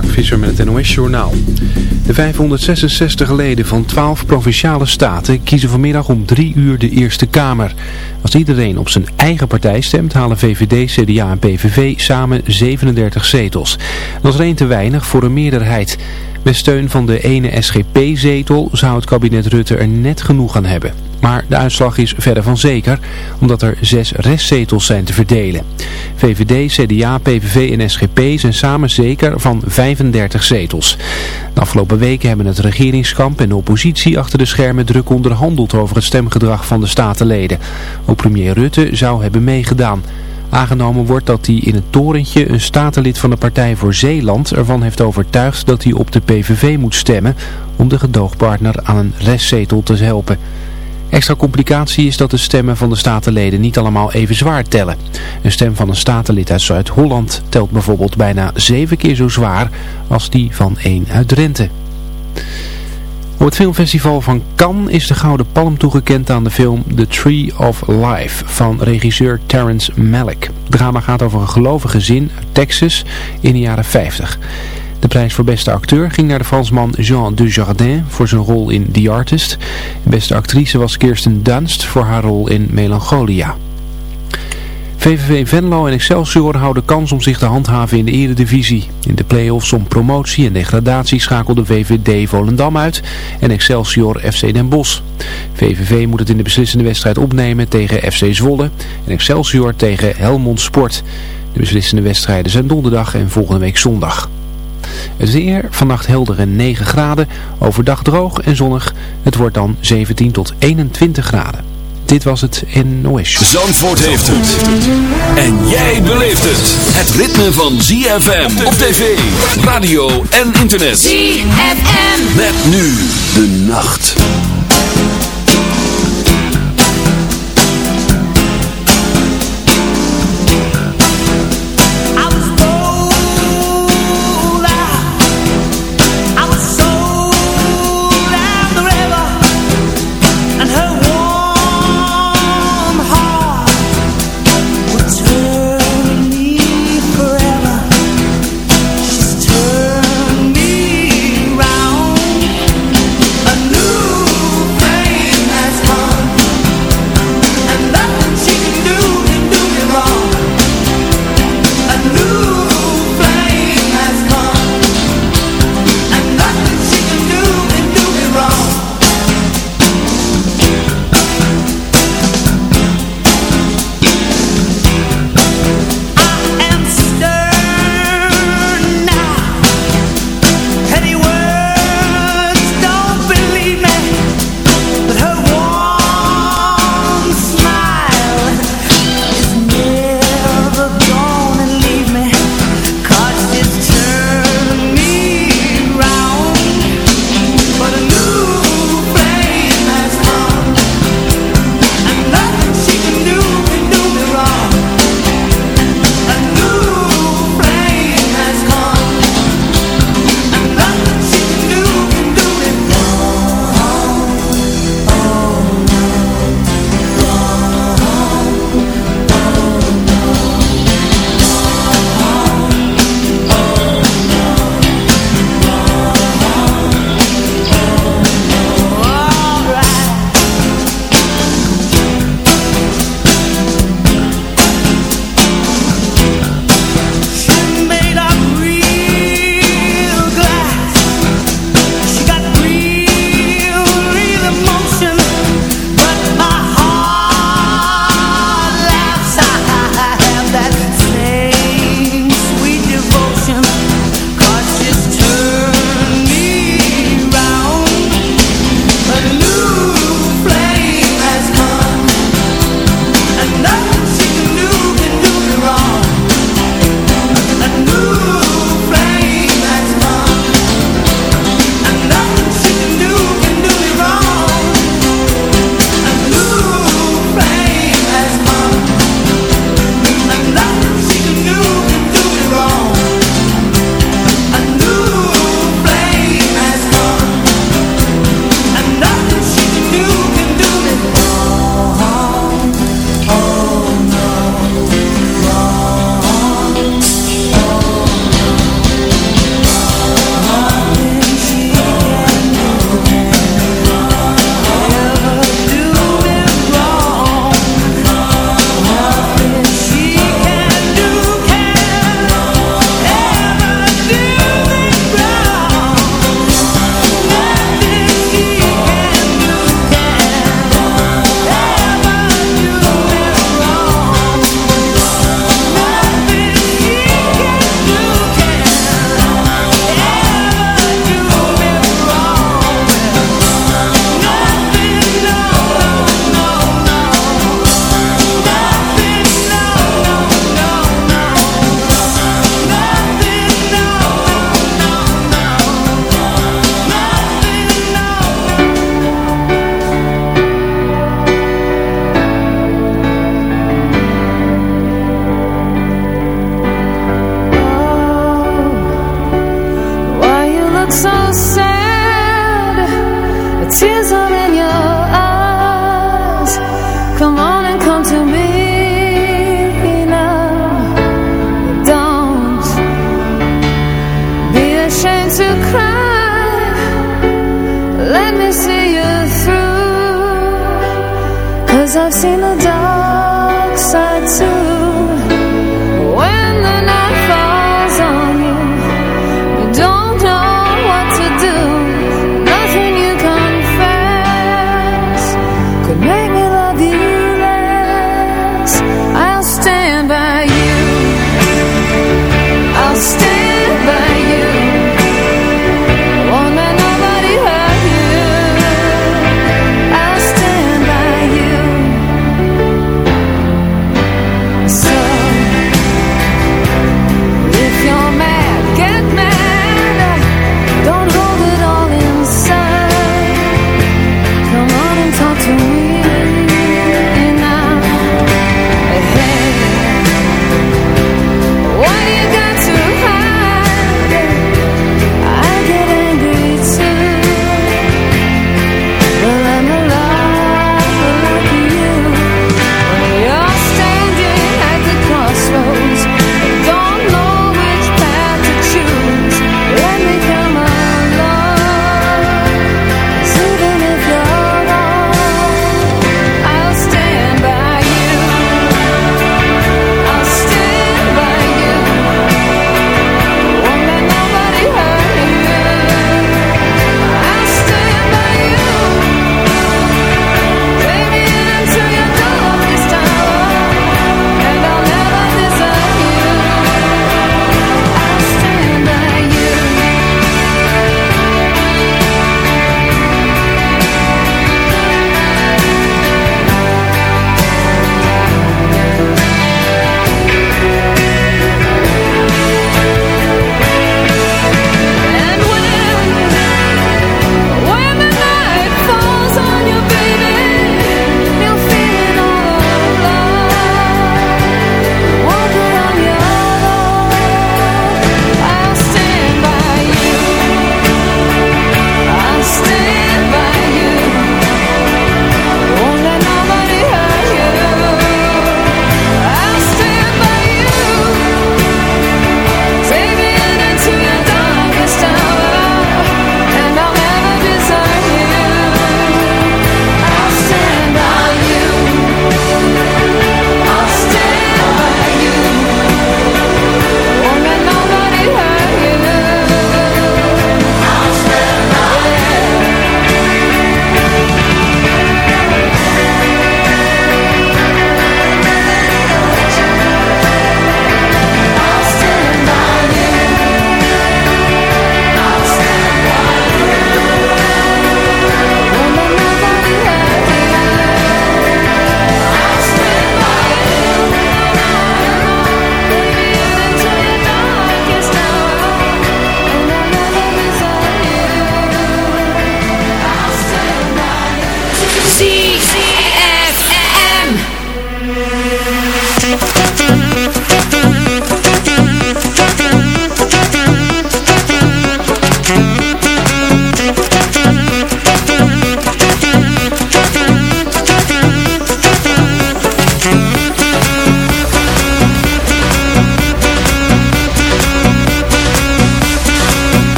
Mark Visser met het NOS Journaal. De 566 leden van 12 provinciale staten kiezen vanmiddag om drie uur de Eerste Kamer. Als iedereen op zijn eigen partij stemt, halen VVD, CDA en PVV samen 37 zetels. Dat is er te weinig voor een meerderheid. Met steun van de ene SGP-zetel zou het kabinet Rutte er net genoeg aan hebben. Maar de uitslag is verder van zeker, omdat er zes restzetels zijn te verdelen. VVD, CDA, PVV en SGP zijn samen zeker van 35 zetels. De afgelopen weken hebben het regeringskamp en de oppositie achter de schermen druk onderhandeld over het stemgedrag van de statenleden. Ook premier Rutte zou hebben meegedaan. Aangenomen wordt dat hij in het torentje een statenlid van de Partij voor Zeeland ervan heeft overtuigd dat hij op de PVV moet stemmen om de gedoogpartner aan een restzetel te helpen. Extra complicatie is dat de stemmen van de statenleden niet allemaal even zwaar tellen. Een stem van een statenlid uit Zuid-Holland telt bijvoorbeeld bijna zeven keer zo zwaar als die van één uit Drenthe. Op het filmfestival van Cannes is de Gouden Palm toegekend aan de film The Tree of Life van regisseur Terrence Malick. Het drama gaat over een gelovige gezin uit Texas in de jaren 50. De prijs voor beste acteur ging naar de Fransman Jean Dujardin voor zijn rol in The Artist. Beste actrice was Kirsten Dunst voor haar rol in Melancholia. VVV Venlo en Excelsior houden kans om zich te handhaven in de eredivisie. In de play-offs om promotie en degradatie schakelde VVD Volendam uit en Excelsior FC Den Bosch. VVV moet het in de beslissende wedstrijd opnemen tegen FC Zwolle en Excelsior tegen Helmond Sport. De beslissende wedstrijden zijn donderdag en volgende week zondag. Het weer, vannacht helder en 9 graden, overdag droog en zonnig. Het wordt dan 17 tot 21 graden. Dit was het NOS. Zandvoort heeft het. En jij beleeft het. Het ritme van ZFM op tv, radio en internet. ZFM. Met nu de nacht.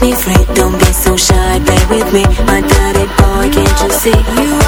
me free. Don't be so shy, play with me. My daddy boy, can't you see? You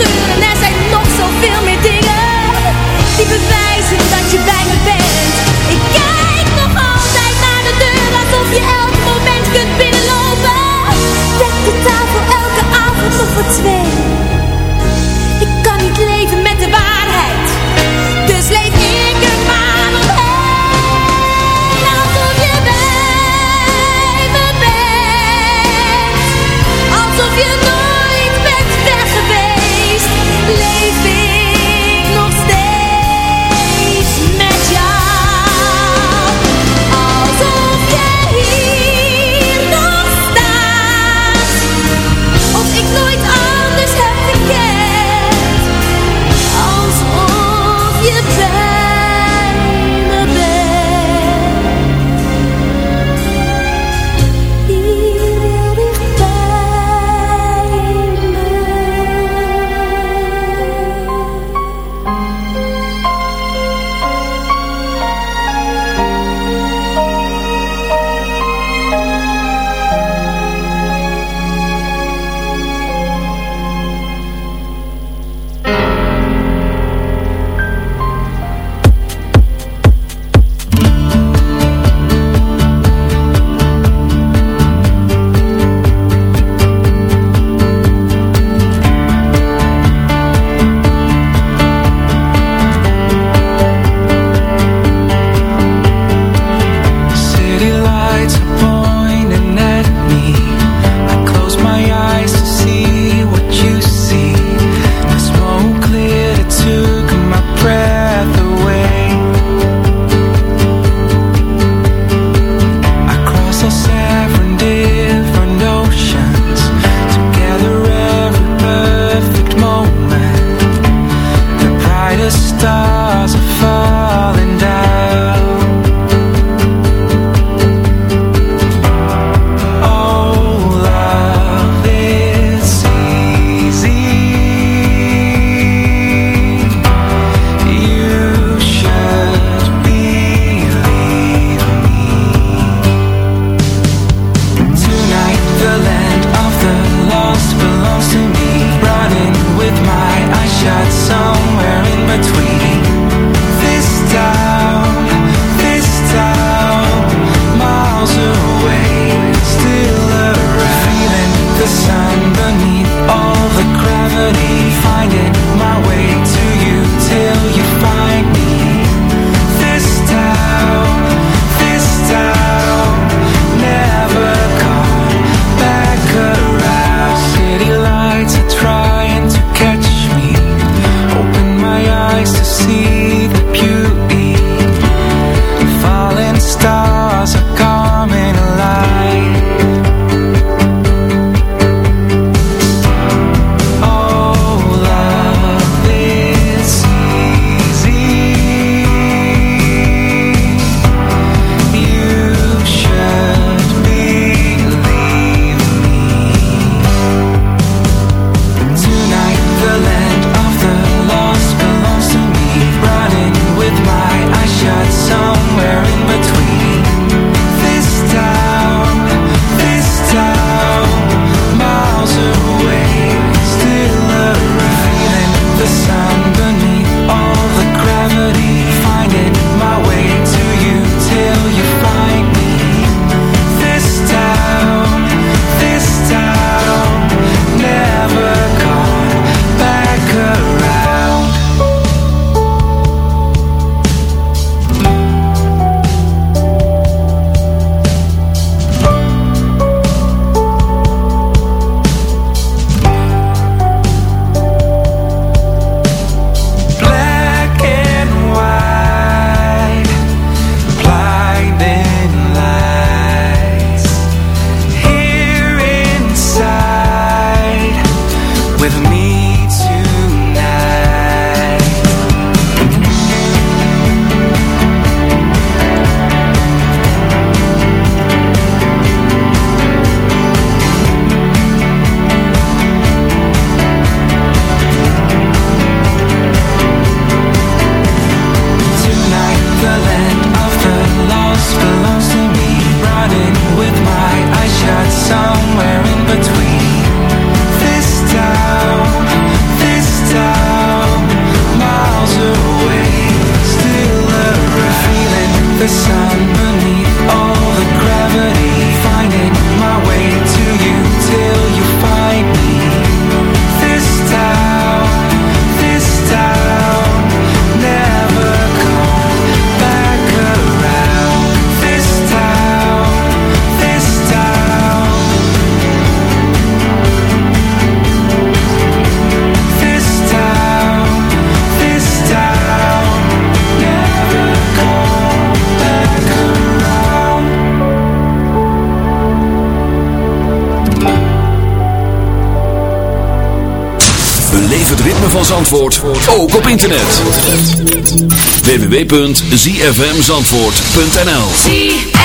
Er zijn nog zoveel meer dingen die bewijzen dat je bij me bent. Ik kijk nog altijd naar de deur alsof je elke www.zfmzandvoort.nl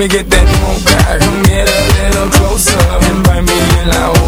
me get that. Moon mocha Come get a little closer. Invite me in, I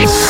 Peace.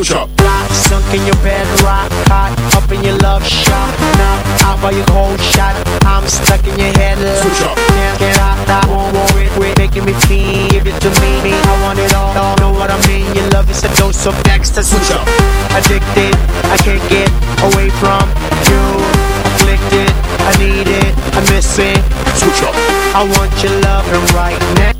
Switch up. Sunk in your bed, rock hot, up in your love shot. Now out by your cold shot. I'm stuck in your head. Switch up. Can't get out, I won't worry. Quit making me feel. Give it to me. I want it all. Know what I mean? Your love is a dose of next Switch up. Addicted, I can't get away from you. Afflicted, I need it, I miss it. Switch up. I want your love right now.